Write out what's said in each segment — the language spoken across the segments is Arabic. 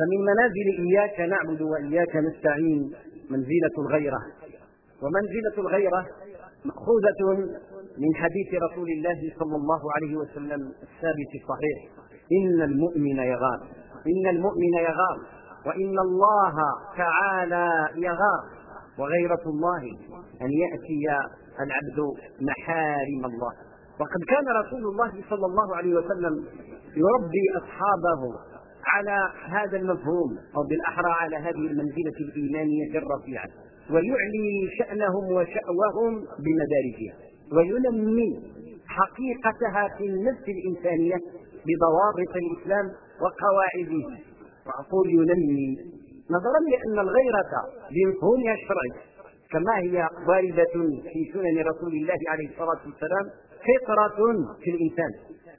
فمن منازل إياك نعبد وإياك نستعين منزلة الغيرة. ومنزلة الغيرة مأخوذة من حديث رسول الله صلى الله عليه وسلم الثابت الصحيح إن المؤمن يغار. إن المؤمن يغار. وإن الله تعالى يغار. وغيرة الله أن يأتي العبد محارم الله. وقد كان رسول الله صلى الله عليه وسلم يربي أصحابه على هذا المفهوم أو بالأحرى على هذه المنزلة الإيمانية الرفيعة ويعلي شأنهم وشأوهم بمدارجها وينمي حقيقتها في النفس الإنسانية بضوابط الإسلام وقواعده. وأقول ينمي نظرا لأن الغيرة بمفهومها الشرعي كما هي واردة في سنن رسول الله عليه الصلاة والسلام فطرة في الإنسان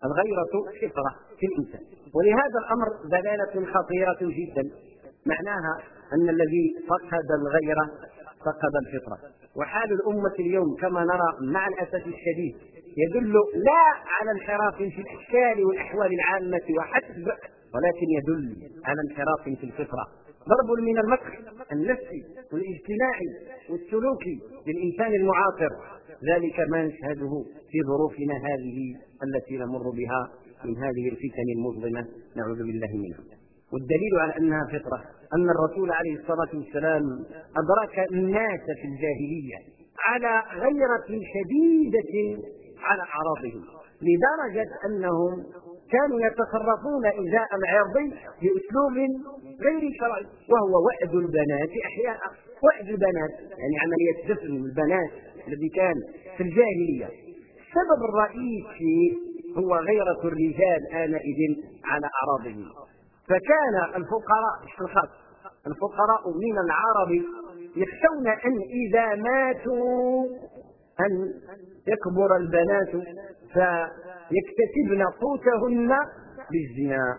الغيرة فطرة. في الإنسان. ولهذا الأمر دلالة خطيرة جدا. معناها أن الذي فقد الغيرة فقد الفطرة. وحال الأمة اليوم كما نرى مع الأسف الشديد يدل لا على انحراف في الأشكال والأحوال العامة وحسب ولكن يدل على انحراف في الفطرة. ضرب من المكر النفسي والاجتماعي والسلوكي للإنسان المعاصر. ذلك ما نشهده في ظروفنا هذه التي نمر بها من هذه الفتن المظلمة نعوذ بالله منها. والدليل على أنها فطرة أن الرسول عليه الصلاة والسلام أدرك الناس في الجاهلية على غيرة شديدة على أعراضهم لدرجة أنهم كانوا يتصرفون إزاء العرض بأسلوب غير شرعي وهو وعد البنات أحياء وعد البنات يعني عملية دفن البنات الذي كان في الجاهلية. السبب الرئيسي هو غيرة الرجال آنئذ على أعراضهم. فكان الفقراء الخاص الفقراء من العرب يخشون أن إذا ماتوا أن يكبر البنات فيكتسبن قوتهن بالزنا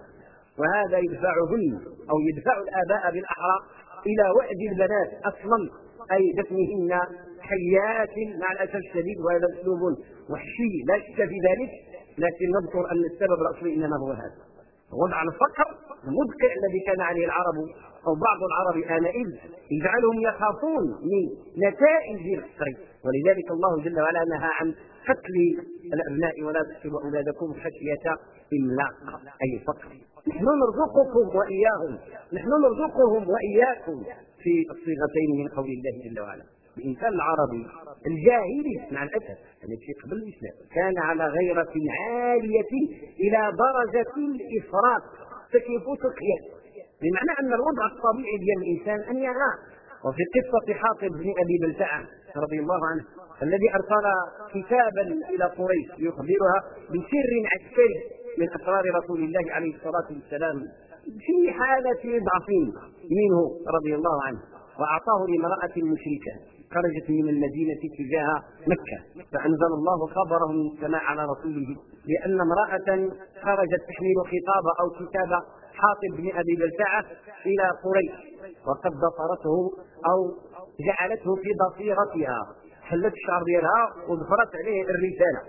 وهذا يدفعهن أو يدفع الآباء بالأحرى إلى وعد البنات أصلا أي دفنهن حيات مع الأسف الشديد وهذا أسلوب وحشي. لا شك في ذلك. لكن نذكر أن السبب الأصلي إنما هو هذا. وضع الفقر المدقع الذي كان عليه العرب أو بعض العرب آنئذ يجعلهم يخافون من نتائج الفقر. ولذلك الله جل وعلا نهى عن قتل الأبناء ولا تقتلوا أولادكم خشية إملاق أي فقر. نحن نرزقكم وإياهم. نحن نرزقهم وإياكم في الصيغتين من قول الله جل وعلا. الانسان العربي الجاهلي مع الأسف التي قبل الإسلام كان على غيره عالية إلى درجة الإفراط تكيف تقيا بمعنى أن الوضع الطبيعي ديال الإنسان أن يغار. وفي قصة حاطب بن أبي بلتعة رضي الله عنه الذي أرسل كتابا إلى قريش ليخبرها بسر عسكري من أسرار رسول الله عليه الصلاة والسلام في حالة ضعف منه رضي الله عنه وأعطاه لامرأة مشركة. خرجت من المدينة تجاه مكة فأنزل الله خبره من السماء على رسوله لأن امرأة خرجت تحمل خطاب أو كتاب حاطب بن أبي بلتعة إلى قريش وقد ضفرته أو جعلته في ضفيرتها حلت الشعر ديالها وضفرت عليه الرسالة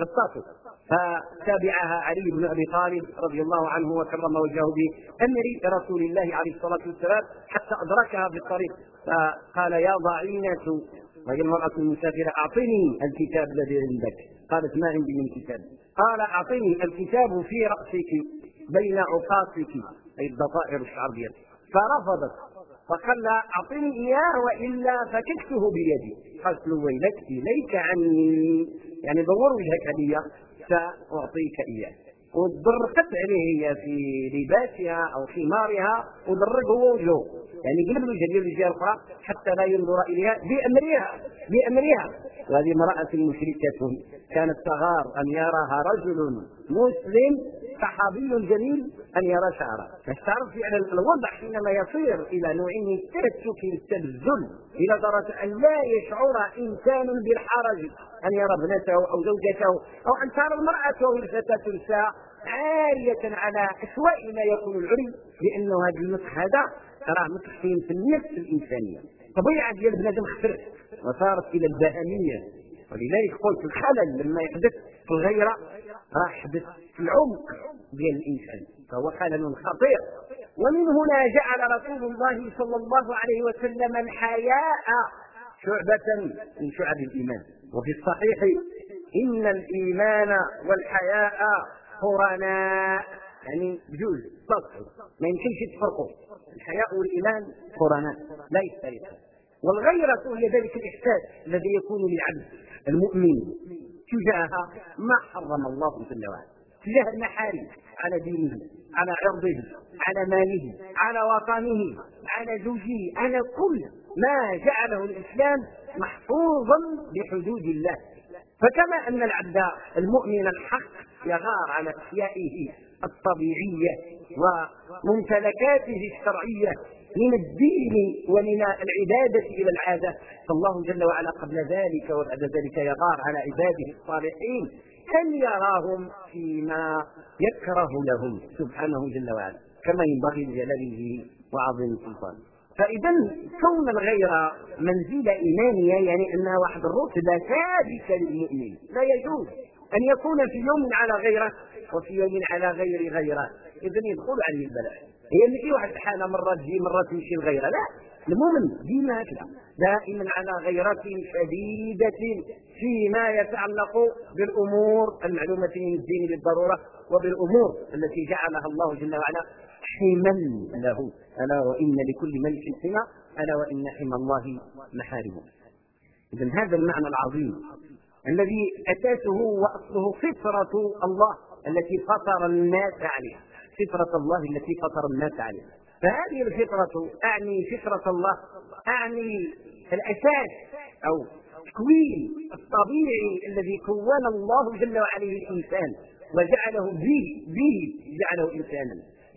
غطاته فتابعها علي بن أبي طالب رضي الله عنه وكرم وجهه بامر رسول الله عليه الصلاة والسلام حتى أدركها في الطريق فقال يا ضعينه وهي المرأة المسافرة أعطني الكتاب الذي عندك. قالت ما عندي من كتاب. قال أعطني الكتاب في رأسك بين عقاصك أي الضفائر الشعر ديالك فرفضت. فقال لها أعطني إياه وإلا فككته بيدي. قالت له ويلك إليك عني. يعني دور وجهك لي سأعطيك إياه. وضرقت عليه هي في لباسها أو خمارها وضرق هو وجهه يعني قلب الوجه ديال الجهة الأخرى حتى لا ينظر إليها بأمرها بأمرها. وهذه امرأة مشركة كانت تغار أن يراها رجل مسلم صحابي جميل أن يرى شعره تعرف يعني الوضع حينما يصير إلى نوع من الترتك التبذل إلى درجة أن لا يشعر إنسان بالحرج. أن يرى ابنته أو زوجته أو أن ترى المرأة وهي الفتاه تنسى عارية على اسواء ما يكون العري لأنه هذا المسح هذا راه متحكم في النفس الإنسانية. طبيعة ديال بنادم خسرت وصارت إلى البهميه ولذلك قلت الخلل لما يحدث في الغيرة راه يحدث في العمق ديال الإنسان. فهو خلل خطير. ومن هنا جعل رسول الله صلى الله عليه وسلم الحياء شعبة من شعب الإيمان. وفي الصحيح إن الإيمان والحياء قرناء يعني بجوز صدق ما يمكنش تفرقوا. الحياء والإيمان قرناء لا يختلفان والغيرة هي ذلك الإحساس الذي يكون للعبد المؤمن تجاه ما حرم الله جل وعلا. تجاه المحارم على دينه على عرضه على ماله على وطنه على زوجه على كل ما جعله الإسلام محفوظا بحدود الله. فكما أن العبد المؤمن الحق يغار على أشيائه الطبيعية وممتلكاته الشرعية من الدين ومن العبادة إلى العادة فالله جل وعلا قبل ذلك وبعد ذلك يغار على عباده الصالحين. أن يراهم فيما يكره لهم سبحانه جل وعلا؟ كما ينبغي لجلاله وعظيم سلطانه فإذا كون الغير منزله إيمانية يعني أنها واحد الرتبه ثابته للمؤمن لا يجوز أن يكون في يوم على غيره وفي يوم على غير غيره. اذا يدخل عليه البلاء. هي ماشي واحد الحاله مرة تجي مرة تمشي الغيره لا. المؤمن ديما هكذا. دائما على غيرة شديدة فيما يتعلق بالأمور المعلومة من الدين بالضرورة وبالأمور التي جعلها الله جل وعلا حما له. ألا وإن لكل ملك حمى ألا وإن حمى الله محارمه. إذا هذا المعنى العظيم الذي أساسه وأصله فطرة الله التي فطر الناس عليها. فطرة الله التي فطر الناس عليها. فهذه الفطرة أعني فطرة الله أعني الأساس أو التكوين الطبيعي الذي كون الله جل وعلا الإنسان وجعله به به جعله إنسانا.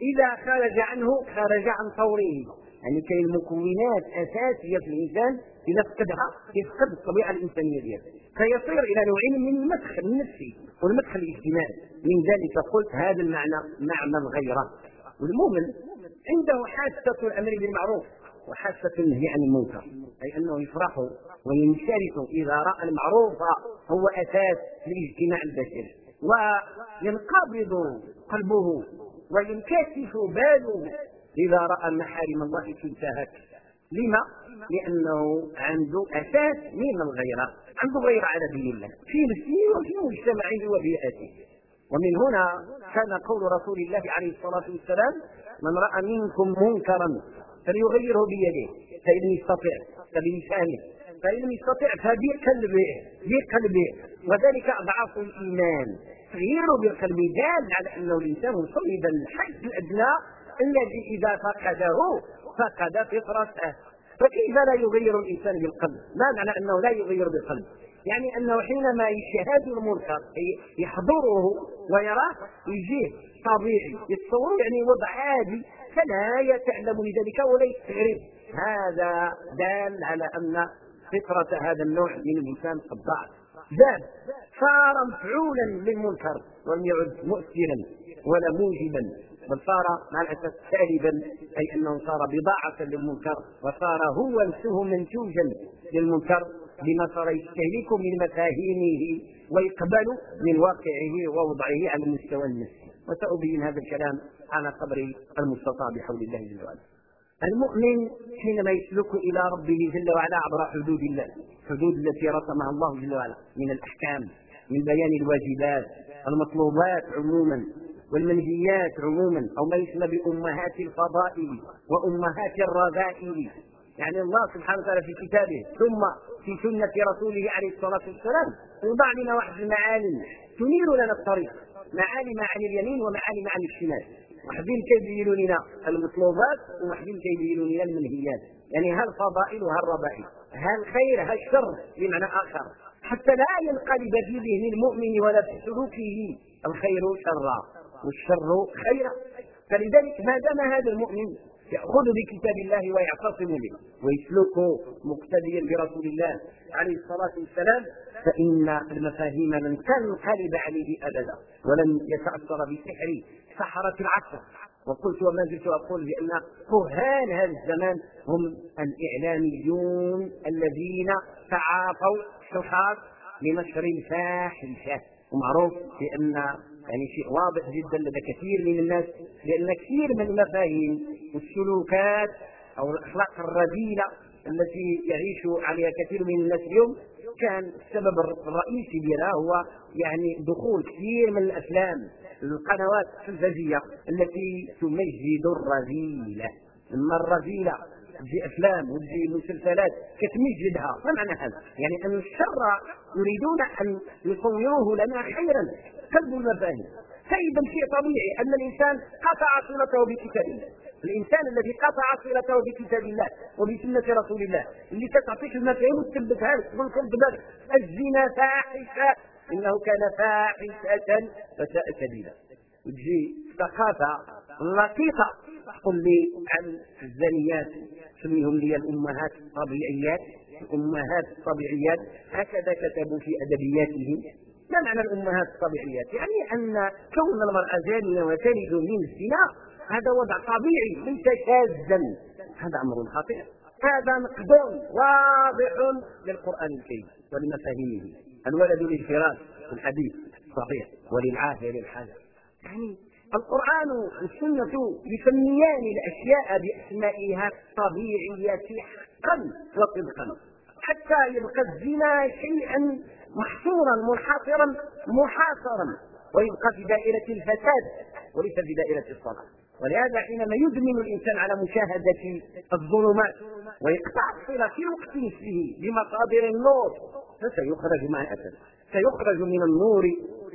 إذا خرج عنه خرج عن طوره يعني كاين مكونات أساسية في الإنسان إذا فقدها يفقد الطبيعة الإنسانية ديالها. فيصير إلى نوع من المدخل النفسي والمدخل الاجتماعي. من ذلك قلت هذا المعنى معنى الغيرة والمؤمن عنده حاسة الأمر بالمعروف وحاسة النهي عن المنكر أي أنه يفرح وينشرح إذا رأى المعروف هو أساس الاجتماع البشري. وينقبض قلبه وينكشف باله إذا رأى محارم الله تنتهك لما؟ لأنه عنده أساس من الغيرة عنده غيرة على دين الله في نفسه وفي مجتمعه وبيئته ومن هنا كان قول رسول الله عليه الصلاة والسلام من رأى منكم منكرا فليغيره بيده. فإن لم يستطع فبلسانه فإن لم يستطع فبقلبه بقلبه وذلك أضعاف الإيمان. تغييره بالقلب دال على أنه الإنسان وصل إلى الحد الأدنى الذي إذا فقده فقد فطرته. فكيف لا يغير الإنسان بالقلب؟ ما معنى أنه لا يغير بالقلب. يعني أنه حينما يشاهد المنكر يحضره ويراه يجيه. طبيعي يتصور يعني وضع عادي فلا يتعلم لذلك ولا يستغرب هذا دال على أن فطرة هذا النوع من الإنسان قد ضاعت. زاد صار مفعولا للمنكر ولم يعد مؤثرا ولا موجبا بل صار مع الأسف سالبا أي أنه صار بضاعة للمنكر وصار هو نفسه منتوجا للمنكر بما صار يستهلك من مفاهيمه ويقبل من واقعه ووضعه على المستوى النفسي. وسأبين هذا الكلام على قدر المستطاع بحول الله جل وعلا. المؤمن حينما يسلك إلى ربه جل وعلا عبر حدود الله الحدود التي رسمها الله جل وعلا من الأحكام من بيان الواجبات المطلوبات عموما والمنهيات عموما أو ما يسمى بأمهات الفضائل وأمهات الرذائل. يعني الله سبحانه وتعالى في كتابه ثم في سنة رسوله عليه الصلاة والسلام يوضع لنا واحد المعالم تنير لنا الطريق. معالم عن اليمين ومعالم عن الشمال. واحدين كيبينوا لنا المطلوبات وواحدين كيبينوا لنا المنهيات. يعني ها الفضائل وها الرذائل ها الخير ها الشر بمعنى آخر. حتى لا ينقلب في ذهن المؤمن ولا في سلوكه الخير شرا والشر خيرا. فلذلك ما دام هذا المؤمن يأخذ بكتاب الله ويعتصم به ويسلك مقتديا برسول الله عليه الصلاة والسلام فإن المفاهيم لن تنقلب عليه أبدا ولن يتأثر بسحر سحرة العصر. وقلت وما زلت أقول بأن كهان هذا الزمان هم الإعلاميون الذين تعاطوا شخاص لنشر الفاحشة. ومعروف بأن يعني شيء واضح جدا لدى كثير من الناس لأن كثير من المفاهيم والسلوكات أو الأخلاق الرذيلة التي يعيش عليها كثير من الناس اليوم كان السبب الرئيسي ديالها هو يعني دخول كثير من الأفلام القنوات التلفزيونيه التي تمجد الرذيله أما الرذيلة تجي أفلام وتجي مسلسلات كتمجدها ما معنى هذا؟ يعني أن الشر يريدون أن يصوروه لنا خيرا. قلب المفاهيم فاذا شيء طبيعي أن الإنسان قطع صلته بكتاب الله الإنسان الذي قطع صلته بكتاب الله وبسنه رسول الله. اللي كتعطيك المفاهيم وتثبتها لك تقول لكم الزنا فاحشة. إنه كان فاحشة فساء سبيلا. وتجي ثقافة لقيطه تقول لي عن الزانيات سميهم لي الأمهات الطبيعيات. الأمهات الطبيعيات. هكذا كتبوا في أدبياتهم. ما معنى الأمهات الطبيعيات؟ يعني أن كون المرأة زانية وتلد من الزنا هذا وضع طبيعي ليس شاذا هذا أمر خطير هذا مقدور واضح للقرآن الكريم ولمفاهيمه. الولد للفراش في الحديث صحيح وللعافيه للحاجة. يعني القرآن والسنة يسميان الأشياء بأسمائها الطبيعية حقا وصدقا حتى يبقى الزنا شيئا محصورا منحصرا محاصرا. ويبقى في دائرة الفساد وليس في دائرة الصلاة. ولهذا حينما يدمن الإنسان على مشاهدة الظلمات ويقطع الصلة في وقت مثله بمصادر النور فسيخرج مع الأسف سيخرج من النور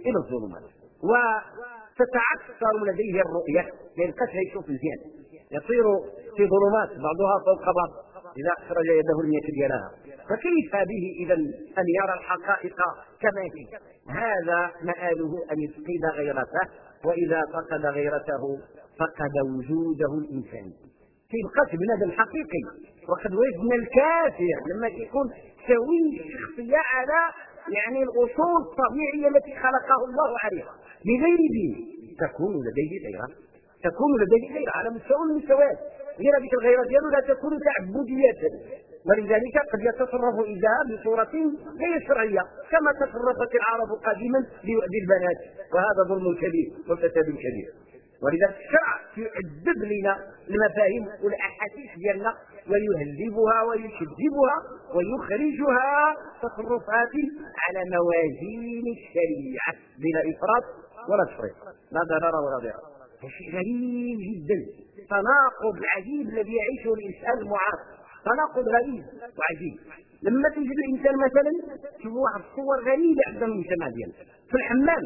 إلى الظلمات. وتتعثر لديه الرؤية لأن قد يشوف مزيان يصير في ظلمات بعضها فوق بعض إذا أخرج يده المية ديالها فكيف به إذا أن يرى الحقائق كما هي؟ هذا مآله أن يفقد غيرته وإذا فقد غيرته فقد وجوده الإنساني تيبقى بنادم حقيقي وقد وجدنا الكافر لما يكون سوي الشخصية على يعني الأصول الطبيعية التي خلقه الله عليها. بغير دين تكون لديه غيرة تكون لديه غيرة على مستوى المستويات. غير ديك الغيرة ديالو لا تكون تعبدية. ولذلك قد يتصرف إذا بصورة غير شرعية كما تصرفت العرب قديما ليؤذي البنات وهذا ظلم كبير وفساد كبير. ولذلك الشرع يعذب لنا المفاهيم والاحاسيس ديالنا ويهذبها ويشذبها ويخرجها تصرفات على موازين الشريعة بلا إفراط ولا تفريط. لا ضرر ولا ضرر شيء غريب جدا. تناقض العجيب الذي يعيشه الإنسان المعاصر. تناقض غريب وعجيب. لما تجد الإنسان مثلا تشوف واحد الصور غريبة عند المجتمع ديالنا في الحمام.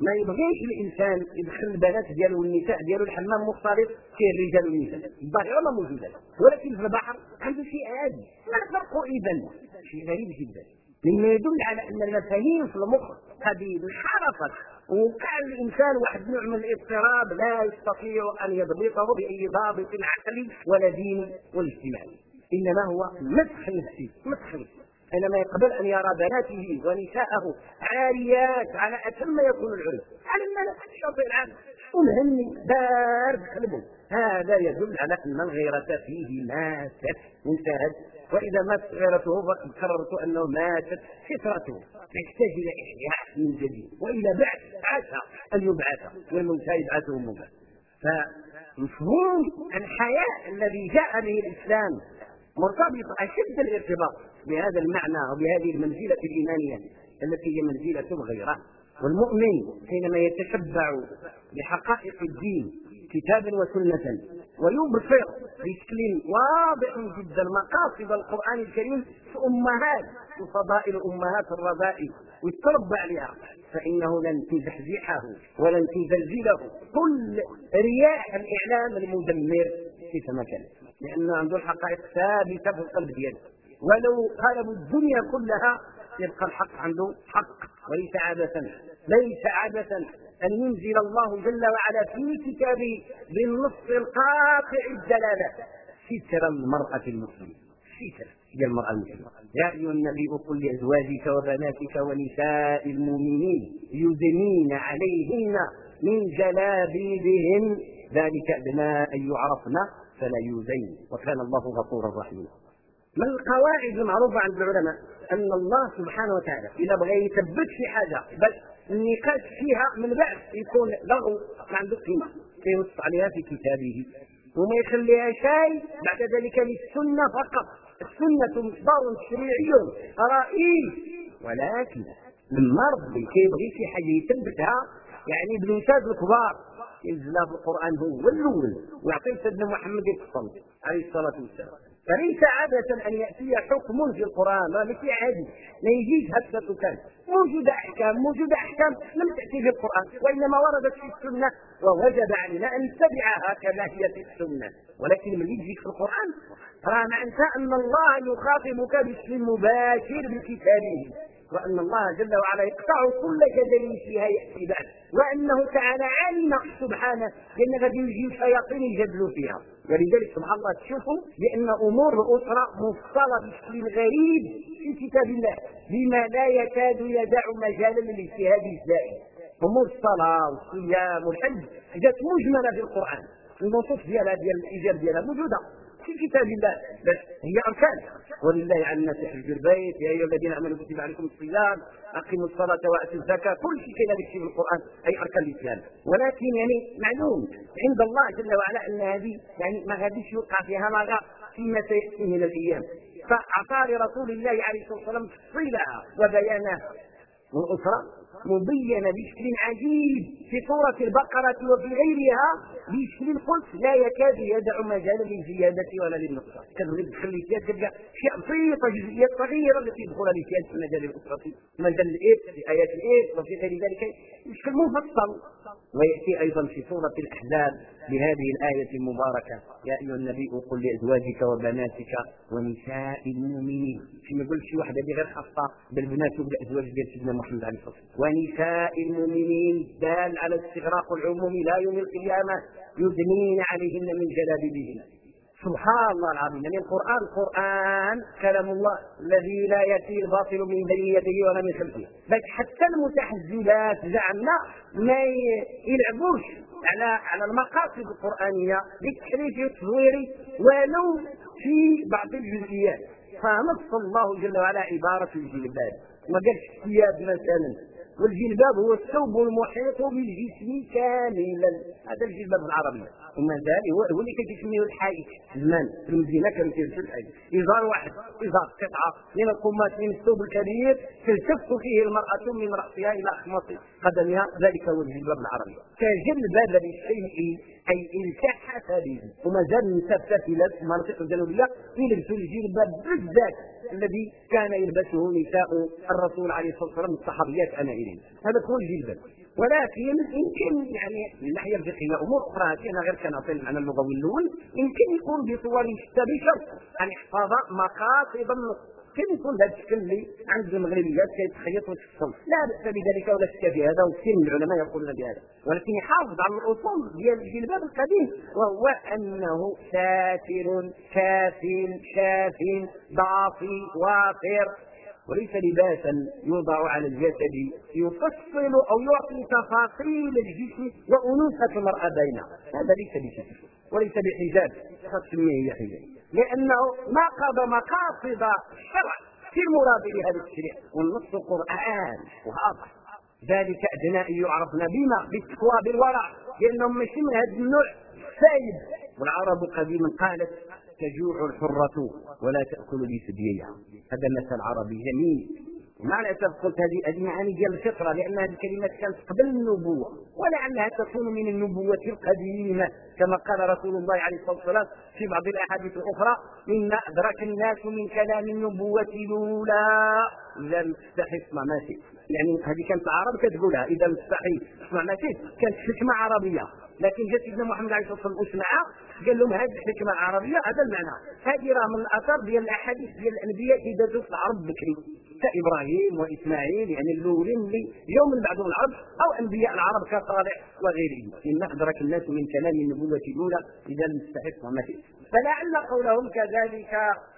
ما يبغيش الإنسان يدخل البنات ديالو والنساء ديالو الحمام مختلط فيه الرجال والنساء. الظاهره ما موجوده ولكن في البحر عنده شيء عادي. ما الفرق اذا شيء غريب جدا. مما يدل على أن المفاهيم في المخ قد انحرفت ووقع الإنسان واحد نوع من الاضطراب لا يستطيع أن يضبطه بأي ضابط عقلي ولا ديني ولا اجتماعي. إنما هو مسخ نفسي. مسخ نفسي حينما يقبل أن يرى بناته ونساءه عاريات على أتم يكون العرف. على الملأ الشاطئ العام ومهني بارد قلبه هذا يدل على ان الغيرة فيه ماتت انتهت. وإذا ماتت غيرته قررت أنه ماتت فطرته يحتاج إلى إحياء من جديد. وإلى بعث عسى أن يبعث. والموتى يبعثه موتى فمفهوم الحياء الذي جاء به الإسلام مرتبط أشد الارتباط. بهذا المعنى وبهذه المنزلة الإيمانية التي هي منزلة الغيره والمؤمن حينما يتشبع بحقائق الدين كتابا وسنة ويبصر بشكل واضح جدا مقاصد القرآن الكريم في أمهات وفضائل أمهات الرذائل ويتربى عليها. فإنه لن تزحزحه ولن تزلزله كل رياح الإعلام المدمر كيف ما كان لأنه عنده الحقائق ثابتة في القلب ديالو ولو قلبوا الدنيا كلها يبقى الحق عنده حق وليس عادة. ليس عادة أن ينزل الله جل وعلا في كتابه بالنص القاطع الدلالة. ستر المرأة المسلمة. ستر هي المرأة المسلمة. يا أيها النبي قل لأزواجك وبناتك ونساء المؤمنين يدنين عليهن من جلابيبهن. ذلك أدنى أن يعرفن فلا يؤذين. وكان الله غفورا رحيما. من القواعد المعروفة عند العلماء أن الله سبحانه وتعالى إذا بغى يثبت في حاجة بل النقاش فيها من بعد يكون لغو ما عنده قيمه كينص عليها في كتابه. وما يخليها شيء بعد ذلك للسنة فقط. السنة مصدر تشريعي رئيس. ولكن المرض اللي كيبغي شي حاجة يثبتها يعني بالوساد الكبار. ينزلها في القرآن هو الأول. ويعطي سيدنا محمد يفصل عليه الصلاة والسلام. فليس عادة أن يأتي حكم في القرآن. ما مثل عادي. لا يجيش هكذا كان. موجودة أحكام موجودة أحكام. لم تأتي في القرآن وإنما وردت في السنة. ووجب علينا أن نتبعها كما هي في السنة. ولكن من يجيك في القرآن؟ راه معنى أن الله يخاطبك باسم مباشر بكتابه. وأن الله جل وعلا يقطع كل جدل فيها يأتي بعد. وأنه تعالى علم سبحانه بأن غادي يجي الشياطين يجدلوا فيها. ولذلك سبحان الله تشوفوا بأن أمور الأسرة مفصلة بشكل غريب في كتاب الله بما لا يكاد يدع مجالا للإجتهاد الزائد أمور الصلاة والصيام والحج جات مجملة في القرآن. النصوص ديالها ديال الإيجاب ديالها موجودة. في كتاب الله. بس هي أركان. ولله على الناس حج البيت. يا أيها الذين آمنوا كتب عليكم الصيام. أقيموا الصلاة وآتوا الزكاة. كل شيء هذا في القرآن. أي أركان الإسلام. ولكن يعني معلوم. عند الله جل وعلا أن هذه يعني ما غاديش يوقع فيها ما فيما سياتي من الأيام. فأعطى لرسول الله عليه الصلاة والسلام تفصيلها وبيانها والاسره مبينة بشكل عجيب في سورة البقرة وفي غيرها بشكل قلت لا يكاد يدع مجالا للزيادة ولا للنقصان. كذلك تخلي فيها تلقى اشياء بسيطه جزئيات صغيرة التي يدخل الاجتهاد في مجال الاسره في مجال الايه في آيات الايه وفي غير ذلك. بشكل مفصل ويأتي أيضا في سورة الأحزاب بهذه الآية المباركة. يا أيها النبي قل لأزواجك وبناتك ونساء المؤمنين. ما يقول شي اللي غير خاصة بالبنات وبالازواج ديال سيدنا محمد عليه الصلاة والسلام. ونساء المؤمنين دال على استغراق العموم لا يوم القيامة يدنين عليهن من جلابيبهن. سبحان الله العظيم. يعني القرآن قرآن كلام الله الذي لا يأتي الباطل من بين يديه ولا من خلفه. بل حتى المتحزبات زعمنا ما يلعبوش على على المقاصد القرآنية. بالتحريف والتزوير ولو في بعض الجزئيات فنص الله جل وعلا عبارة الجلباب ما قالش الثياب مثلا. والجلباب هو الثوب المحيط بالجسم كاملا. هذا الجلباب العربي وما زال هو اللي كيسميه الحائط. زمان. في المدينة كانوا كيلبسوا الحائط. إزار واحد. إزار قطعه من القماش من الثوب الكبير. تلتف فيه المرأة من رأسها إلى اخماص قدمها. ذلك هو الجلباب العربي. كجلباب للشيء أي التحف به وما زال النساء في المناطق الجنوبيه يلبسوا الجلباب بالذات الذي كان يلبسه نساء الرسول عليه الصلاة والسلام الصحابيات إليه. هذا هو الجلباب ولكن يمكن يعني من الناحيه الفقهيه أمور أخرى. هذه أنا غير كنعطي المعنى اللغوي الأول يمكن يكون بصور شتى بشرط ان يحفظ مقاصد النص كيف يكون هذا الشكل اللي عند المغربيات كيتخيط ويتفصل لا بأس بذلك ولا شك في هذا وكثير من العلماء يقولون بهذا. ولكن يحافظ على الأصول ديال الجلباب القديم وهو أنه ساتر كاف شاف ضافي وافر وليس لباسا يوضع على الجسد يفصل أو يعطي تفاصيل الجسم وانوثه المرأة بينها هذا ليس بشكل وليس بحجاب. تسميه هي حجاب لأنه ناقض مقاصد الشرع في المراد لهذا التشريع والنص قران واضح. ذلك أدنى أن يعرفنا بما بالتقوى بالورع لأنهم ماشي من هذا النوع سايب والعرب قديما قالت تجوع الحرة ولا تأكل بثدييها هذا مثل عربي جميل. مع الاسف قلت هذه هذه معاني ديال الفطرة لأن هذه الكلمات كانت قبل النبوة ولعلها تكون من النبوة القديمة كما قال رسول الله عليه الصلاة والسلام في بعض الأحاديث الأخرى مما أدرك الناس من كلام النبوة الأولى. إذا مستحي اسمع ما شئت. يعني هذه كانت العرب كتقولها إذا مستحي اسمع ما شئت. كانت حكمة عربية. لكن جاء سيدنا محمد عليه الصلاة والسلام أسمعها قال لهم هذه الحكمه العربيه هذا المعنى. هذه راه من الأثار ديال الأحاديث ديال الأنبياء اللي دازوا في العرب بكري. كابراهيم وإسماعيل يعني الأولين اللي يوم من بعدهم العرب أو أنبياء العرب كصالح وغيرهم. مما أدرك الناس من كلام النبوة الأولى إذا المستحق وما فلعل قولهم كذلك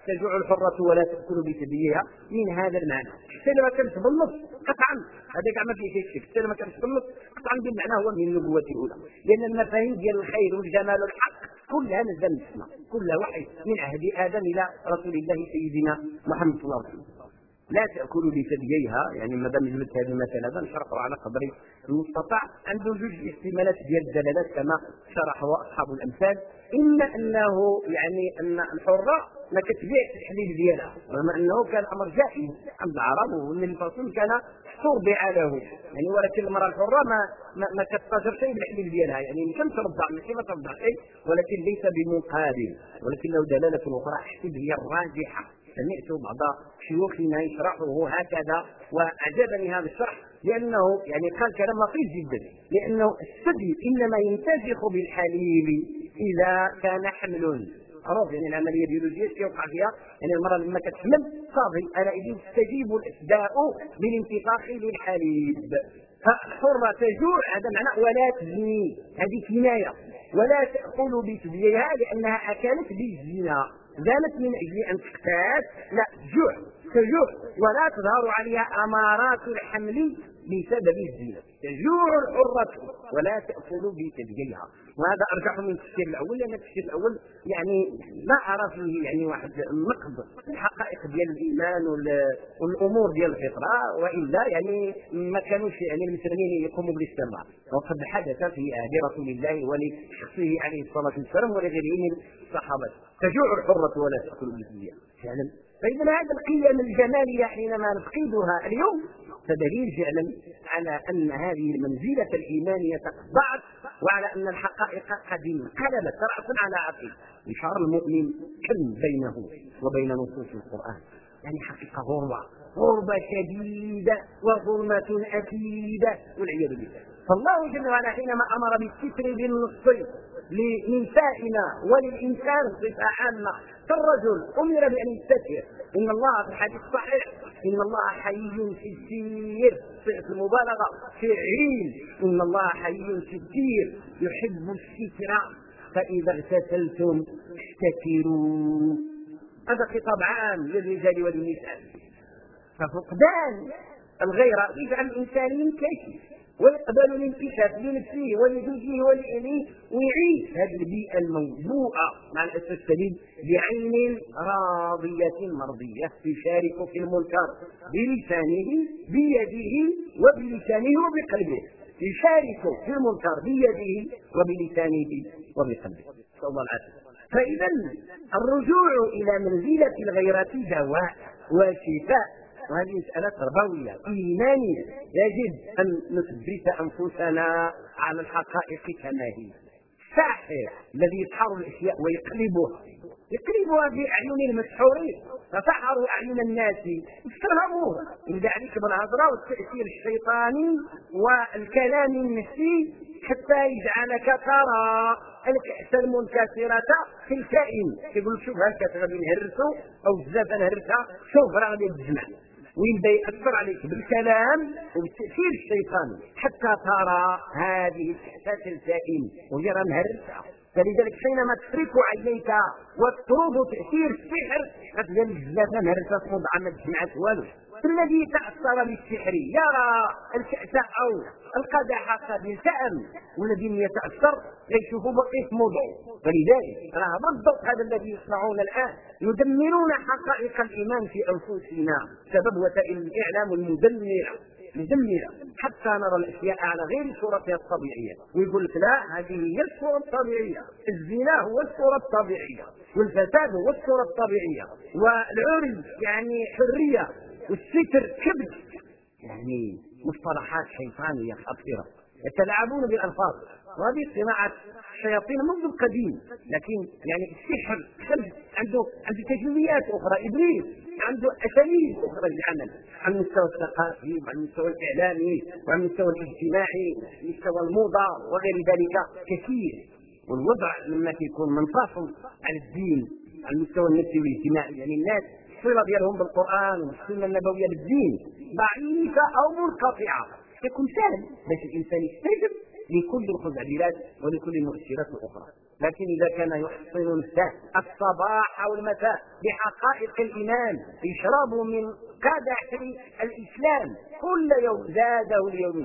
تجوع الحرة ولا تأكل بثديها من هذا المعنى. حتى كانت بالنص قطعا. هذا كاع ما فيه شك. حتى كانت بالنص قطعا بالمعنى هو من النبوة الأولى. لأن المفاهيم ديال الخير والجمال والحق. كلها نزل نسمع كلها وحي من عهد آدم إلى رسول الله سيدنا محمد صلى الله عليه وسلم. لا تأكل بثدييها يعني ما دام جبت هذا المثل هذا على قدر المستطاع. عنده جوج احتمالات ديال الدلالات كما شرحه أصحاب الأمثال. اما أنه يعني أن الحرة ما كتبيعش الحليب ديالها رغم أنه كان أمر جائز عند العرب والنبي صلى الله عليه وسلم كان ترضع له يعني ولكن المرأة الحرة ما ما, ما كتتاجر شيء بالحليب ديالها. يعني يمكن ترضع ماشي ما ترضع شيء ولكن ليس بمقابل. ولكن له دلالة أخرى احسب هي الراجحه سمعت بعض شيوخنا يشرحه هكذا وأعجبني هذا الشرح لأنه يعني قال كلام لطيف جدا لأنه الثدي إنما ينتفخ بالحليب إذا كان حمل. معروف يعني العملية البيولوجية كيوقع فيها يعني المرأة لما كتحمل صافي أنا إذا تستجيب الاسداء بالانتفاخ للحليب فالحرة تجوع هذا معنى ولا تزني. هذه كناية. ولا تأكل بثديها لأنها أكلت بالزنا. زالت من أجل أن تقتات لا جوع تجوع ولا تظهر عليها أمارات الحمل. بسبب الزنا. تجوع الحرة ولا تأكل بثديها وهذا أرجح من التفسير الأول لأن التفسير الأول يعني ما ارى فيه يعني واحد نقد الحقائق ديال الإيمان والأمور ديال الفطرة وإلا يعني ما كانوش يعني المسلمين يقوموا بالاستمرار. وقد حدث في عهد رسول الله ولشخصه عليه الصلاة والسلام ولغيره من الصحابة. تجوع الحرة ولا تأكل بالدنيا فعلا فإذا هذه القيم الجمالية حينما نفقدها اليوم فدليل فعلا على أن هذه المنزلة الإيمانية ضعت وعلى أن الحقائق قد انقلبت. راسا على عقل. اشار المؤمن كم بينه وبين نصوص القرآن. يعني حقيقة غربه غربة شديدة وظلمة أكيدة والعياذ بالله. فالله جل وعلا حينما أمر بالستر بالنصين لنسائنا وللإنسان بصفه عامة كالرجل أمر بأن يستتر. إن الله في الحديث الصحيح إن الله حيي ستير صيغه المبالغة فعيل إن الله حيي ستير يحب الستر. فإذا اغتسلتم استتروا. هذا خطاب عام للرجال وللنساء ففقدان الغيرة. يجعل الإنسان منكشف ويقبل الانكشاف لنفسه ولزوجه ولأهله ويعيش هذه البيئة الموضوعة مع الأسف الشديد بعين راضية مرضية يشارك في المنكر بلسانه بيده وبلسانه وبقلبه. يشارك في المنكر بيده وبلسانه وبقلبه. نسأل الله العافية فإذا الرجوع إلى منزلة الغيرة دواء وشفاء. وهذه مسألة تربوية إيمانية. يجب أن نثبت أنفسنا على الحقائق كما هي. الساحر الذي يسحر الأشياء ويقلبها يقلبها في أعين المسحورين فسحروا أعين الناس. استرهبوها يبدا عليك بالهضرة والتأثير الشيطاني والكلام النفسي حتى يجعلك ترى الكأس المنكسرة في الكائن. يقول شوف هكا غادي نهرسو أو بزاف نهرسها شوف راه غادي تجمع ويبدا ياثر عليك؟ بالكلام وبالتاثير الشيطاني حتى ترى هذه الاحساس الكائن وهي راه مهرسه فلذلك حينما تفرك عينيك وتطرد تأثير السحر غتلقى الجلافه مهرسه تفوض ما تسمعت والو الذي تأثر بالسحر. يرى الكأس أو القدح قد التأم والذي يتأثر يشوف بقيه موضوع فلذلك راه بالضبط هذا الذي يصنعون الآن. يدمرون حقائق الإيمان في أنفسنا. سبب وسائل الإعلام المدمرة. مدمره حتى نرى الأشياء على غير صورتها الطبيعية. ويقول لك لا هذه هي الصورة الطبيعية. الزنا هو الصورة الطبيعية. والفساد هو الصورة الطبيعية. والعري يعني حرية. والستر كبد. يعني مصطلحات شيطانيه خطيرة. يتلاعبون بالألفاظ. وهذه صناعه الشياطين منذ القديم. لكن يعني السحر عنده عنده تجربيات أخرى. إبليس عنده أساليب أخرى للعمل. على المستوى الثقافي وعلى المستوى الإعلامي وعلى المستوى الاجتماعي مستوى الموضة وغير ذلك كثير. والوضع لما يكون منفصل عن الدين على المستوى النفسي والإجتماعي. يعني الناس الصلة ديالهم بالقرآن والسنة النبوية بالدين ضعيفه أو منقطعة. يكون سهل باش الإنسان يستجب لكل الخزعبلات ولكل المؤشرات الأخرى. لكن إذا كان يحصن نفسه الصباح والمساء بحقائق الإيمان يشرب من قدح الإسلام كل يوم زاده اليوم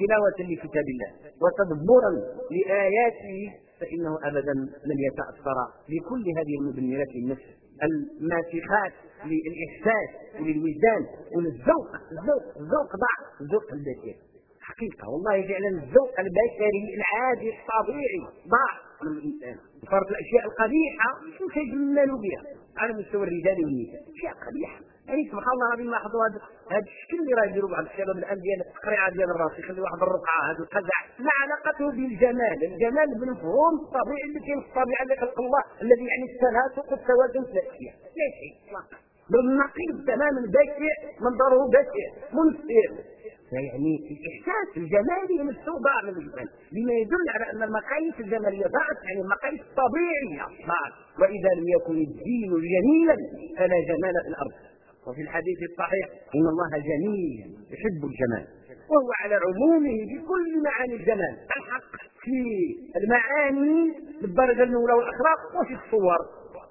تلاوة لكتاب الله وتدبرا لآياته فإنه ابدا لن يتأثر بكل هذه المدمرات للنفس الماسخات للإحساس وللوجدان وللذوق الذوق الذوق ضاع الذوق البشري. حقيقة والله فعلا الذوق البشري العادي الطبيعي ضاع من الإنسان. صارت الأشياء القبيحة يتجمل بها على مستوى الرجال والنساء. أشياء قبيحة. يعني سبحان الله غادي نلاحظوا هذا هذا الشكل اللي راه يديروا بعض الشباب الان ديال التقريعه ديال الراس يخلي واحد الرقعة هذا القزع. ما علاقته بالجمال؟ الجمال بالمفهوم الطبيعي اللي كاين في الطبيعة اللي خلق الله الذي يعني التناسق والتوازن في الاشياء لا شيء اطلاقا. بالنقيض تماما بشع منظره بشع منفر. يعني الإحساس الجمالي نفسه ضاع من الجمال بما يدل على أن المقاييس الجمالية ضاعت يعني المقاييس الطبيعية ضاعت. وإذا لم يكن الدين جميلا فلا جمال في الأرض. وفي الحديث الصحيح إن الله جميل يحب الجمال. وهو على عمومه بكل معاني الجمال. الحق في المعاني بالدرجة الأولى والأخلاق وفي الصور.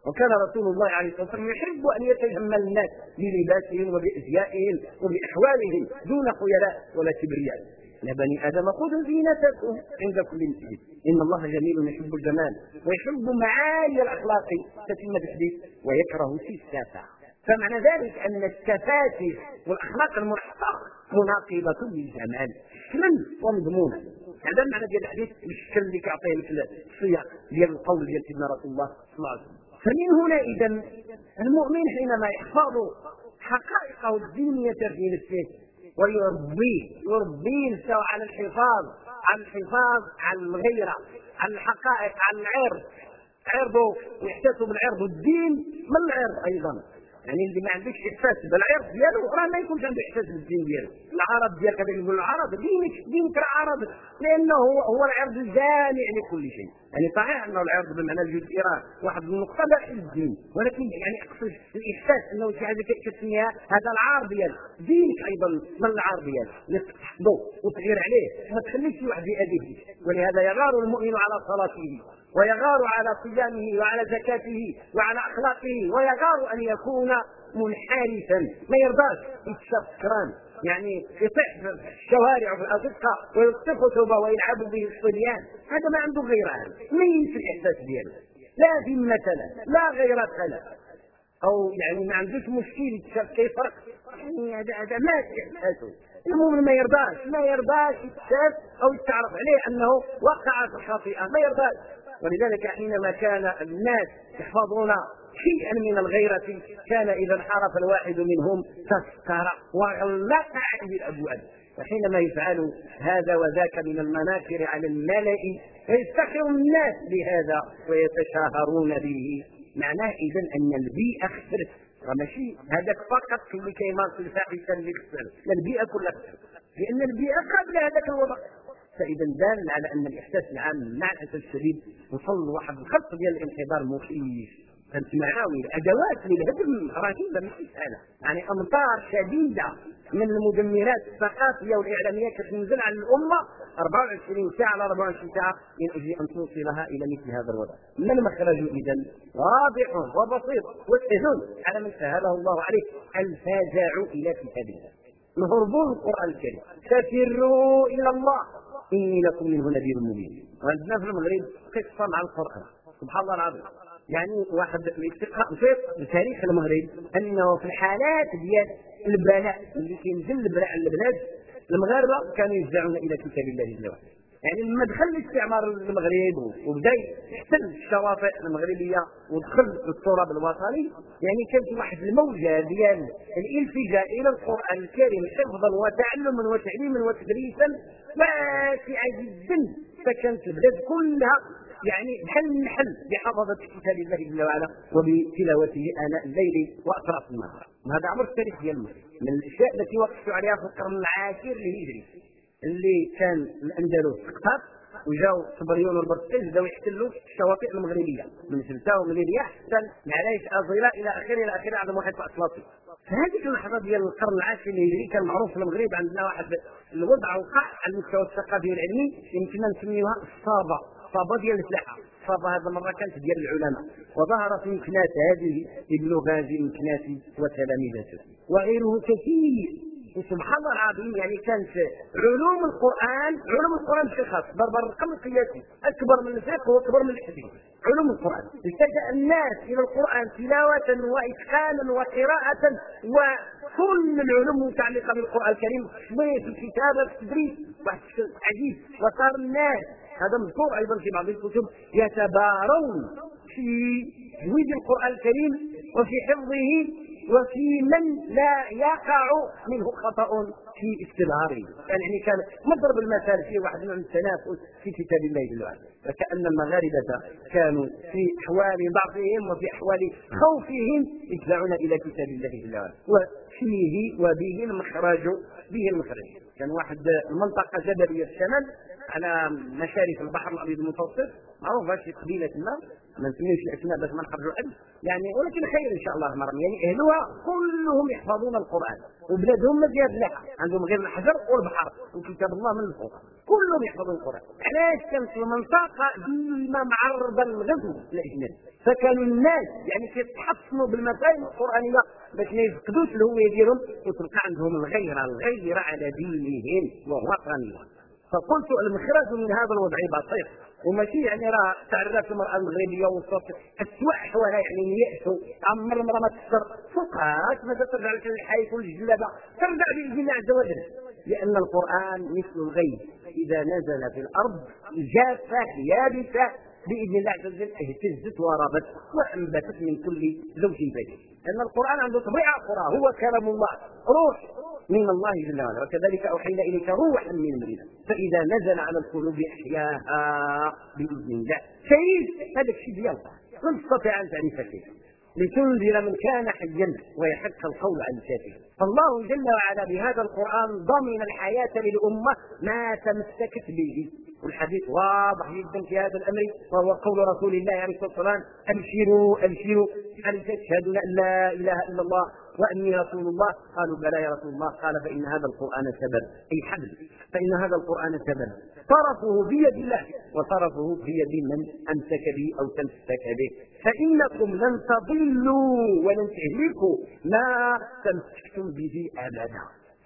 وكان رسول الله عليه الصلاة والسلام يحب أن يتجمل الناس بلباسهم وبأزيائهم وبأحوالهم دون خيلاء ولا كبرياء. يا بني آدم خذوا زينتكم عند كل مسجد. إن الله جميل يحب الجمال ويحب معاني الأخلاق. تتم الحديث ويكره السفه فمعنى ذلك أن التفاتح والأخلاق المحققه مناقضه للجمال. شكلا ومضمونا هذا المعنى ديال الحديث بالشكل اللي كيعطيه لك السياق ديال القول ديال سيدنا رسول الله صلى الله عليه وسلم. فمن هنا إذا المؤمن حينما يحفظ حقائقه الدينية في نفسه ويربيه يربيه نفسه على الحفاظ على الحفاظ على الغيرة على الحقائق على العرض عرضه يحتسب العرض الدين من العرض أيضا؟ يعني اللي ما عندكش إحساس. بالعرض ديالو راه ما يكونش عنده إحساس بالدين ديالو العرب ديالك هذا يقول العرب دينك دينك راه عرب. لأنه هو هو العرض الجامع لكل شيء. يعني صحيح أنه العرض بمعنى الجزء راه واحد النقطة لا الدين. ولكن يعني أقصد الإحساس أنه شي حاجة كتسميها هذا العار ديالك. دينك أيضا من العار ديالك. اللي تحفظه وتغير عليه. ما تخليش واحد يأذيه ولهذا يغار المؤمن على صلاته. ويغار على صيامه وعلى زكاته وعلى أخلاقه ويغار أن يكون منحرفا ما يرضاش سكران يعني يطيح في الشوارع وفي الأزقة ويلقي كتبه ويلعب به الصبيان. هذا ما عنده غيره ما ينسى الاحساس ديالو؟ لا ذمة له لا غيرة له أو يعني ما عندوش مشكل يتشاف كيفرق يعني هذا هذا مات احساسه المؤمن ما يرضاش ما يرضاش يتشاف أو يتعرف عليه أنه وقع في الخطيئه ما يرضاش. ولذلك حينما كان الناس يحفظون شيئا من الغيرة كان إذا انحرف الواحد منهم تسكر وغلق عليه الأبواب. وحينما يفعل هذا وذاك من المناكر على الملأ فيفتخر الناس بهذا ويتشاهرون به. معناه إذا أن البيئة خسرت وماشي هذاك فقط اللي كيمارس الفاحشة اللي خسر البيئة كلها خسرت. لأن البيئة قبل هذاك الوضع. فإذا دال على أن الإحساس العام مع الاسف الشديد وصل لواحد الخط ديال الانحدار مخيف كانت معاول ادوات للهدم رهيبه مش سهله يعني أمطار شديدة من المدمرات الثقافية والإعلامية كتنزل على الأمة 24 ساعة على 24 ساعة. من أجل أن توصلها إلى مثل هذا الوضع. ما المخرج إذا؟ واضح وبسيط وسهل على من سهله الله عليه. الفاجع إلى كتاب الله. الهربون القرآن الكريم. ففروا إلى الله. إني لكم منه نذير مبين. وعندنا في المغرب قصة مع القرآن. سبحان الله العظيم. يعني واحد الاستقراء بسيط بتاريخ المغرب أنه في الحالات ديال البلاء اللي كينزل البلاء على البلاد المغاربة كانوا يرجعون إلى كتاب الله جل وعلا يعني لما دخل الاستعمار المغرب وبدأ يحتل الشواطئ المغربية ودخل التراب الوطني يعني كانت واحد الموجة ديال الالتجاء إلى القرآن الكريم حفظا وتعلما وتعليما وتدريسا واسعة جدا. فكانت البلاد كلها يعني بحل المحل بحفظة كتاب الله جل وعلا وبتلاوته آناء الليل وأطراف النهار. وهذا عمر التاريخ ديال المغرب من الأشياء التي وقفت عليها في القرن العاشر الهجري اللي كان الأندلس سقطات وجاو صبريون والبرتقال بداو يحتلوا الشواطئ المغربية من سلتا ومن ليبيا حتى ازيلا إلى آخره إلى آخره على المحيط الاطلسي في هذه اللحظه ديال القرن العاشر الهجري كان معروف في المغرب عندنا واحد الوضع وقع على المستوى الثقافي والعلمي يمكننا نسميوها الصابة صابة ديال الفلاحه الصابه هذه المرة كانت ديال العلماء. وظهرت مكنات هذه ابن غازي مكناتي وتلاميذته وغيره كثير. وسبحان الله العظيم يعني كانت علوم القرآن علوم القرآن بشكل خاص ضرب الرقم القياسي أكبر من الفقه وأكبر من الحديث علوم القرآن. التجأ الناس إلى القرآن تلاوة وإتقانا وقراءة وكل العلوم المتعلقه بالقرآن الكريم. في الكتابه في التدريس واحد عجيب وصار الناس هذا مذكور أيضا في بعض الكتب يتبارون في تجويد القرآن الكريم وفي حفظه وفي من لا يقع منه خطأ في استظهاره يعني, يعني كان مضرب المثال في واحد من التنافس في كتاب الله جل وعلا. فكأن المغاربة كانوا في أحوال ضعفهم وفي أحوال خوفهم يدفعون إلى كتاب الله جل وعلا. وفيه وبه المخرج به المخرج. كان واحد المنطقة جبلية الشمال على مشارف البحر الأبيض المتوسط. معروفه في قبيلة ما؟ ما نسميوش الاسماء باش ما نخرجوا علم يعني ولكن خير إن شاء الله مرم يعني أهلها كلهم يحفظون القرآن. وبلادهم ما فيها عندهم غير الحجر والبحر. وكتاب الله من الفوق كلهم يحفظون القرآن. علاش كانت المنطقة ديما معرضة للغزو؟ الاجنبي فكانوا الناس يعني كيتحصنوا بالمفاهيم القرآنية باش ما يفقدوش الهوية ديالهم. وتلقى عندهم الغيره الغيره على دينهم ووطنهم. فقلت المخرج من هذا الوضع بسيط وماشي يعني راه تعرفت المرأة المغربية وصلت اسوء احوالها يعني يأسوا عمر المراه ما تكسر. فقهات ماذا ترجع لك الحيث والجلابة. ترجع باذن عز وجل. لأن القرآن مثل الغيث إذا نزل في الأرض جافة يابسة. بإذن الله عز وجل اهتزت وربت وأنبتت من كل زوج بهيج لأن القرآن عنده طبيعة أخرى هو كلام الله روح من الله جل وعلا. وكذلك أوحينا إليك روحا من امرنا فإذا نزل على القلوب إحياها بإذن الله. شيء هذا الشيء ديالها لن تستطيع أن تعرف كيف. لتنذر من كان حيا ويحق القول عن الكافر فالله جل وعلا بهذا القرآن ضمن الحياة للأمة ما تمسكت به. والحديث واضح جدا في هذا الأمر وهو قول رسول الله عليه الصلاة والسلام أبشروا أبشروا. هل تشهدون أن لا إله إلا الله وأني رسول الله؟ قالوا بلى يا رسول الله. قال فإن هذا القرآن سبب. أي حبل فإن هذا القرآن سبب. طرفه بيد الله وطرفه بيد من أمسك به أو تمسك به. فإنكم لن تضلوا ولن تهلكوا. ما تمسكتم به ابدا.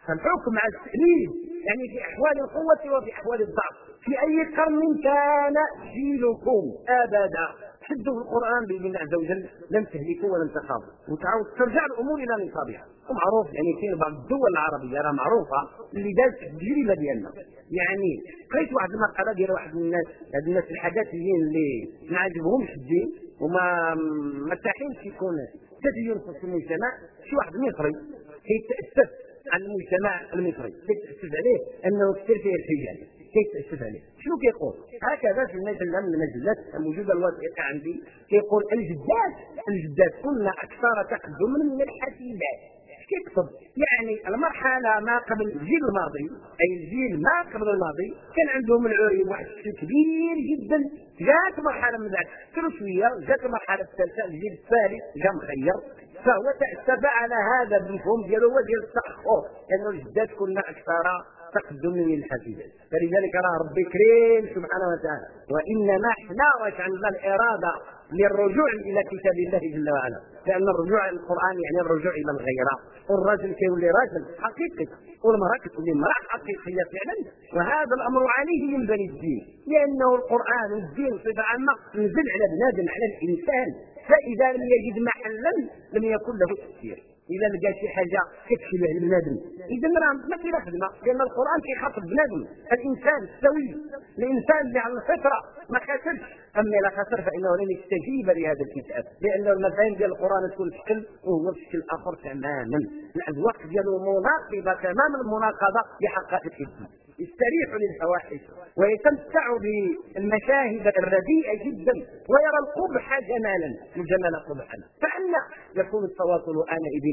فالحكم على التأليف يعني في أحوال القوة وفي أحوال الضعف. في أي قرن كان جيلكم أبدا؟ حدوا القرآن باذن الله عز وجل لن تهلكوا ولن تخافوا. وتعاود ترجع الأمور إلى نصابها. ومعروف يعني كاين بعض الدول العربية راه معروفة اللي دازت التجربه ديالنا يعني قريت واحد المقاله ديال واحد الناس هاد الناس الحداثيين اللي ما عجبهمش الدين وما مرتاحينش يكون تدين في المجتمع. شي واحد مصري كيتأسف عن المجتمع المصري كيتأسف عليه أنه كثير فيه الحجاج. كيف تأسف عليه؟ شنو كيقول؟ هكذا في المجلة من المجلات الموجودة الواثقة عندي كيقول الجدات الجدات كنا أكثر تقدما من الحفيدات يقصد يعني المرحلة ما قبل الجيل الماضي أي الجيل ما قبل الماضي كان عندهم العري بواحد الشكل كبير جدا. جات مرحلة من بعد كل شوية جات المرحله الثالثة الجيل الثالث جا مخير. فهو تأسف على هذا المفهوم ديالو هو ديال التأخر. لأنه الجدات كنا أكثر تقدم من الحفيدات فلذلك راه ربي كريم سبحانه وتعالى. وانما إحنا واش عندنا الإرادة للرجوع إلى كتاب الله جل وعلا. لأن الرجوع إلى القرآن يعني الرجوع إلى الغيرة. والرجل كيولي رجل حقيقي. والمرأة كتولي امراه حقيقية فعلا. وهذا الأمر عليه ينبني الدين. لأنه القرآن والدين بصفه عامة نزل على بنادم على الإنسان. فإذا لم يجد محلا لم يكن له تأثير. إذا لقى شي حاجة كتشبه البنادم إذا راه ما كاين خدمة. لأن القرآن كيخاطب بنادم. الإنسان السوي الإنسان اللي على الفطرة ما خسرش أما اذا خسر فإنه لن يستجيب لهذا الكتاب. لأن المفاهيم ديال القرآن تكون شكل وهو بشكل اخر تماما. الوقت ديالو مناقضه تمام المناقضه لحقائق الدين يستريح للفواحش ويتمتع بالمشاهد الرديئة جدا ويرى القبح جمالا الجمال قبحا. فأنا يكون التواصل آنئذ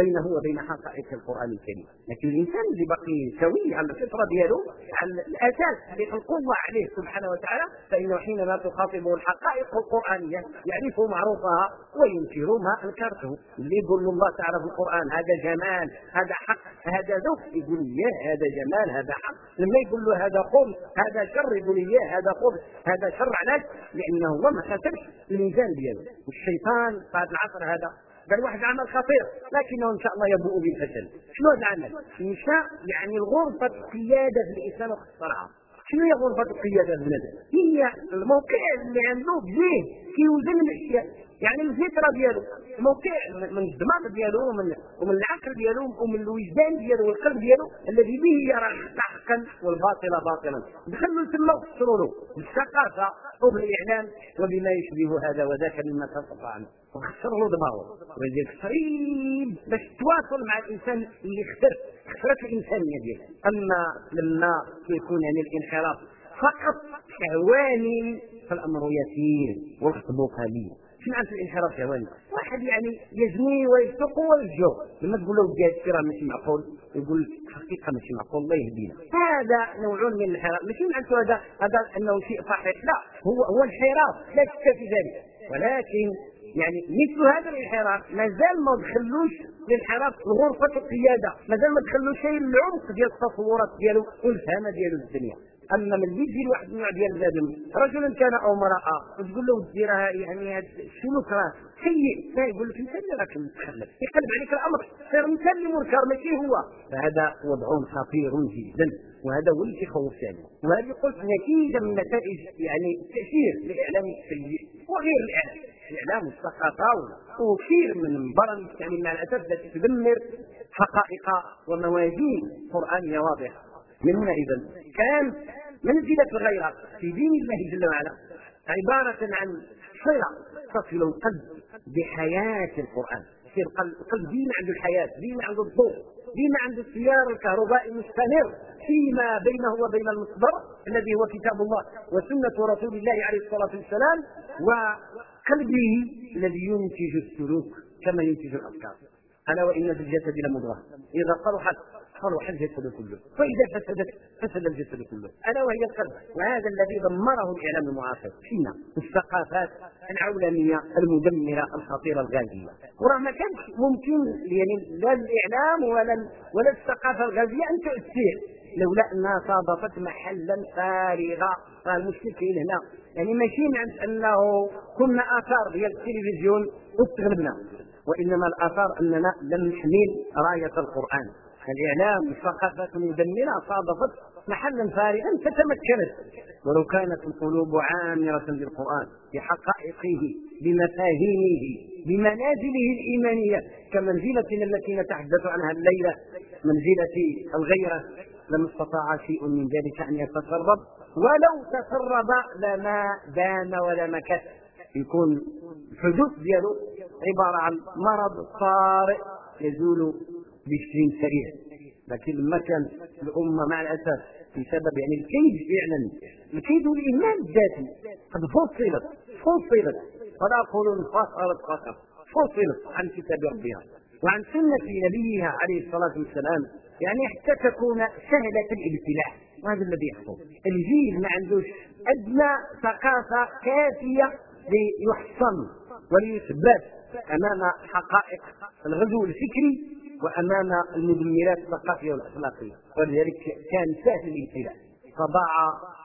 بينه وبين حقائق القرآن الكريم. لكن الإنسان اللي بقي سوي على الفطرة دياله على الأساس اللي القوة عليه سبحانه وتعالى فإنه حينما تخاطبه الحقائق القرآنية يعرف معروفها وينكر ما أنكرته اللي يقول الله تعالى في القرآن هذا جمال هذا حق هذا ذوق يقول يا هذا جمال هذا حق. لما يقول له هذا خبز هذا شر يقول اياه هذا خبز هذا شر علاش لأنه هو ما خسرش الميزان ديالو. والشيطان في هذا العصر هذا قال واحد عمل خطير لكنه إن شاء الله يبوء بالفشل. شنو هذا العمل؟ مشى يعني الغرفة القيادة في الانسان وخسرها شنو هي غرفة القيادة بنادم هي الموقع اللي عنده بيه كيوزن الأشياء. يعني الفكرة ديالو موقع من الدماغ ديالو ومن ومن العقل ديالو ومن الوجدان ديالو والقلب ديالو الذي به يرى حقا والباطل باطلا. دخلوا تما وفسروا له بالثقافة وبالاعلام وبما يشبه هذا وذاك مما تصف عنه. وخسر له دماغه. ولذلك صعيب باش تواصل مع الإنسان اللي خسر. خسرت الإنسانية ديالو. أما لما يكون يعني الانحراف فقط شهواني فالأمر يسير. والخطب قليل شنو معنى الانحراف شهواني؟ واحد يعني يزني ويسرق ويجو لما تقول له بدي راه ماشي معقول؟ يقول لك حقيقة ماشي معقول الله يهدينا. هذا نوع من الانحراف. ماشي معناته هذا هذا أنه شيء صحيح. لا هو هو انحراف. لا شك في ذلك. ولكن يعني مثل هذا الانحراف مازال ما دخلوش الانحراف لغرفه القيادة. مازال ما دخلوش شيء العمق ديال التصورات ديالو والفهم ديالو الدنيا اما من يجي لواحد النوع ديال البنادم رجل كان أو امرأة. وتقول له ديرها يعني شنو راه سيء. لا يقول لك انت اللي راك متخلف يقلب عليك الأمر. صير انت اللي منكر ماشي هو. فهذا وضع خطير جدا. وهذا هو اللي يخوف ثاني وهذه قلت نتيجة من نتائج يعني تأثير الاعلام السيء. وغير الإعلام. الاعلام والثقافه وكثير من البرامج يعني مع الاسف التي تدمر حقائق وموازين قرانيه واضحة. من هنا إذا كان منزله الغيرة في دين الله جل وعلا عبارة عن صلة تصل القلب بحياة القرآن. يصير القلب ديما عنده الحياة ديما عنده الضوء ديما عنده التيار الكهربائي المستمر. فيما بينه وبين المصدر الذي هو كتاب الله وسنة رسول الله عليه الصلاة والسلام وقلبه الذي ينتج السلوك كما ينتج الأفكار. ألا وإن في الجسد لمضغة. إذا صلحت صلح الجسد كله. واذا فسدت فسد الجسد كله. ألا وهي القلب. وهذا الذي دمره الإعلام المعاصر. فينا الثقافات العولميه المدمرة الخطيرة الغازية. وراه ما كانش ممكن يعني لا الإعلام ولا ولا الثقافة الغازية أن تؤثر. لولا انها صادفت محلا فارغا فالمشكل كاين هنا. يعني ماشي معنى أنه كنا آثار ديال التلفزيون واستغلبنا وإنما الآثار أننا لم نحمل راية القرآن. الاعلام الثقافات المدمره صادفت محلا فارغا فتمكنت. ولو كانت القلوب عامرة بالقرآن بحقائقه بمفاهيمه بمنازله الإيمانية كمنزلتنا التي نتحدث عنها الليلة منزلة الغيره لما استطاع شيء من ذلك أن يتسرب. ولو تسرب لما دان ولا مكث يكون الحدوث ديالو عبارة عن مرض طارئ يزول بشكل سريع لكن لما كان الأمة مع الأسف بسبب يعني الكيد فعلا الكيد والايمان الذاتي. قد فصلت فصلت. ولا يقولون فصلت فقط فصلت عن كتاب ربها وعن سنة نبيها عليه الصلاة والسلام. يعني حتى تكون سهلة الابتلاع وهذا الذي يحصل. الجيل ما عندوش أدنى ثقافة كافية ليحصن وليثبت أمام حقائق الغزو الفكري وأمام المدمرات الثقافيه والاخلاقيه ولذلك كان سهل الابتلاء. فضاع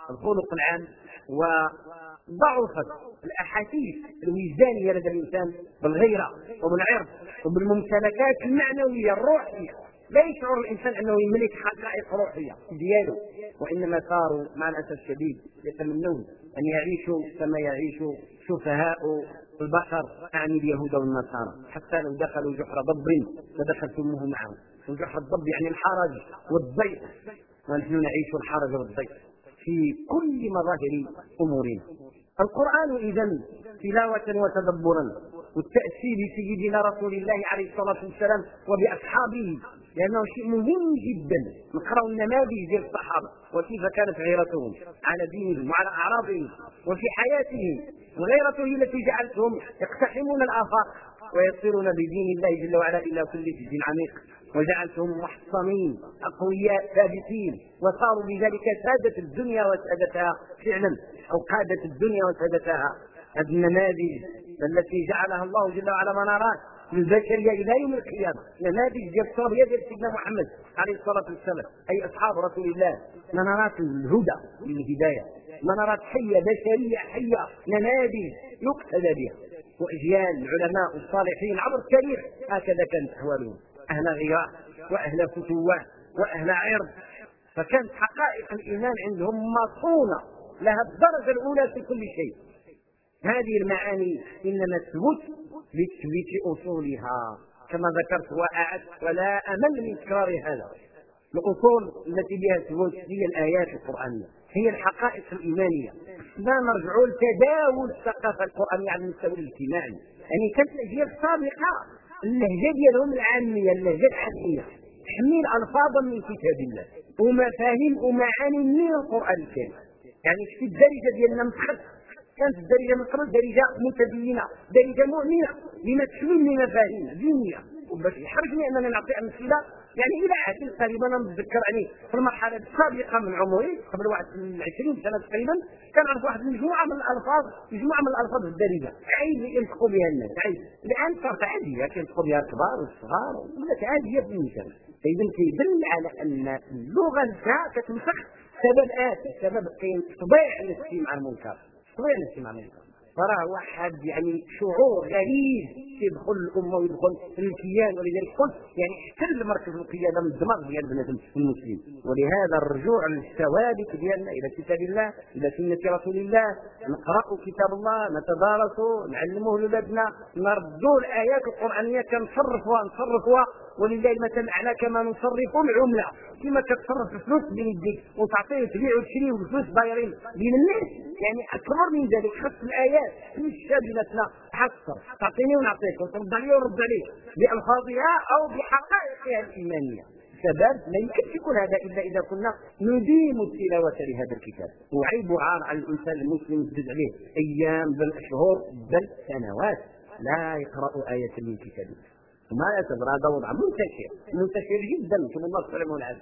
الخلق العام وضعفت الأحاسيس الوجدانية لدى الإنسان بالغيرة وبالعرض وبالممتلكات المعنوية الروحية. لا يشعر الإنسان أنه يملك حقائق روحية دياله وإنما صاروا مع الأسف الشديد يتمنون أن يعيشوا كما يعيش سفهاء البشر أعني اليهود والنصارى. حتى لو دخلوا جحر ضب لدخلتموه معهم. وجحر الضب يعني الحرج والضيق. ونحن نعيش الحرج والضيق في كل مظاهر أمورنا. القرآن اذا تلاوة وتدبرا والتاسير بسيدنا رسول الله عليه الصلاة والسلام وبأصحابه لأنه شيء مهم جدا. نقرا النماذج ديال الصحابة. وكيف كانت غيرتهم على دينهم وعلى أعراضهم وفي حياتهم. وغيرته التي جعلتهم يقتحمون الآفاق ويصيرون بدين الله جل وعلا إلى كل سجن عميق. وجعلتهم محصنين أقوياء ثابتين. وصاروا بذلك سادة الدنيا وسادتها فعلا أو قادة الدنيا وسادتها. هذه النماذج التي جعلها الله جل وعلا منارات. للبشريه إلى يوم القيامة. نماذج ديال التربيه ديال سيدنا محمد عليه الصلاة والسلام. أي أصحاب رسول الله. منارات الهدى للهدايه منارات حية بشرية حية. نماذج يقتدى بها. وإجيال العلماء والصالحين عبر التاريخ. هكذا كانت أحوالهم. أهل غيرة وأهل فتوة وأهل عرض. فكانت حقائق الإيمان عندهم مصونه لها الدرجة الأولى في كل شيء. هذه المعاني إنما تثبت لتثبيت أصولها؟ كما ذكرت واعدت ولا أمل من تكرار هذا. الأصول التي بها ثبوت هي الآيات القرآنية هي الحقائق الإيمانية. لا نرجع لتداول الثقافة القرآنية على المستوى الاجتماعي. يعني كانت الاجيال السابقة. اللهجة ديالهم العامية اللهجة العاميه تحمل ألفاظا من كتاب الله. ومفاهيم ومعاني من القرآن الكريم. يعني في الدرجه ديالنا متخصص كانت الدرجه من قبل درجه متدينة درجه مؤمنة لما تحمل من مفاهيم دينية. وباش يحرجني انني نعطي أمثلة يعني إلى عهد قريبا أنا متذكر يعني في المرحلة السابقة من عمري قبل واحد من 20 سنة تقريبا كان عرف واحد المجموعه من الألفاظ مجموعه من الألفاظ الدارجه عيب ينطقوا بها الناس عيب. الآن صارت عادية كينطقوا بها الكبار والصغار ولات عادية في الانسان اذا كيدل على أن اللغة نفسها كتنسخ سبب آتي سبب كاين طبيع الاستماع المنكر. طبيع الاستماع المنكر فراه واحد يعني شعور غريب يدخل الأمة ويدخل الكيان ولذلك قلت يعني احتل مركز القيادة من الدماغ ديال بنادم المسلم. ولهذا الرجوع للثوابت ديالنا إلى كتاب الله إلى سنة رسول الله نقرأ كتاب الله نتدارسوا نعلموه لاولادنا نردوا الآيات القرآنية كنصرفوها نصرفوها ولله المثل الأعلى كما نصرف العملة. كما كتصرف الفلوس بين يديك وتعطيه تبيع وتشري والفلوس دايرين. بين الناس يعني أكبر من ذلك خص الآيات. مش شابلتنا حصر تعطيني ونعطيك. وترد علي ورد عليك. بألفاظها أو بحقائقها الإيمانية. سبب لا يمكن يكون هذا إلا إذا كنا نديم التلاوة لهذا الكتاب. وعيب عار على الإنسان المسلم يزد عليه. أيام بل أشهر بل سنوات. لا يقرأ آية من كتاب وما يعتبر هذا وضع منتشر منتشر جدا كما الله سبحانه وتعالى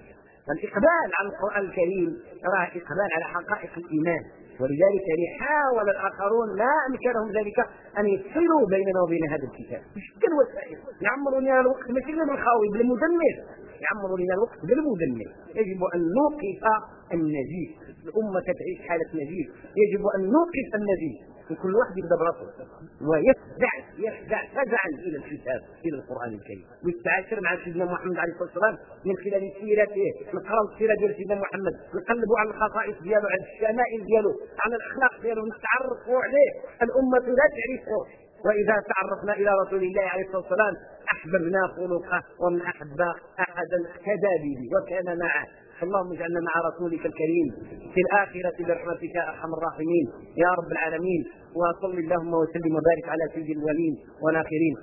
فالإقبال على القرآن الكريم راه إقبال على حقائق الإيمان. ولذلك يعني حاول الآخرون لا أمكنهم ذلك أن يفصلوا بيننا وبين هذا الكتاب. بشتى الوسائل يعمروا لنا الوقت ماشي بالخاوي بالمدمر يعمروا لنا الوقت بالمدمر. يجب أن نوقف النزيف الأمة تعيش حالة نزيف يجب أن نوقف النزيف وكل واحد يبدأ براسه. ويفزع يفزع فزعا إلى الكتاب إلى القرآن الكريم. ويتعاشر مع سيدنا محمد عليه الصلاة والسلام من خلال سيرته. نقراو السيره ديال سيدنا محمد. نقلبوا على الخصائص ديالو على الشمائل ديالو على الأخلاق ديالو نتعرفوا عليه. الأمة لا تعرفه وإذا تعرفنا إلى رسول الله عليه الصلاة والسلام أحببنا خلقه. ومن أحب احدا اهتدى به وكان معه. اللهم اجعلنا مع رسولك الكريم في الآخرة برحمتك أرحم الراحمين. يا رب العالمين. وصل اللهم وسلم وبارك على سيد الأولين والآخرين.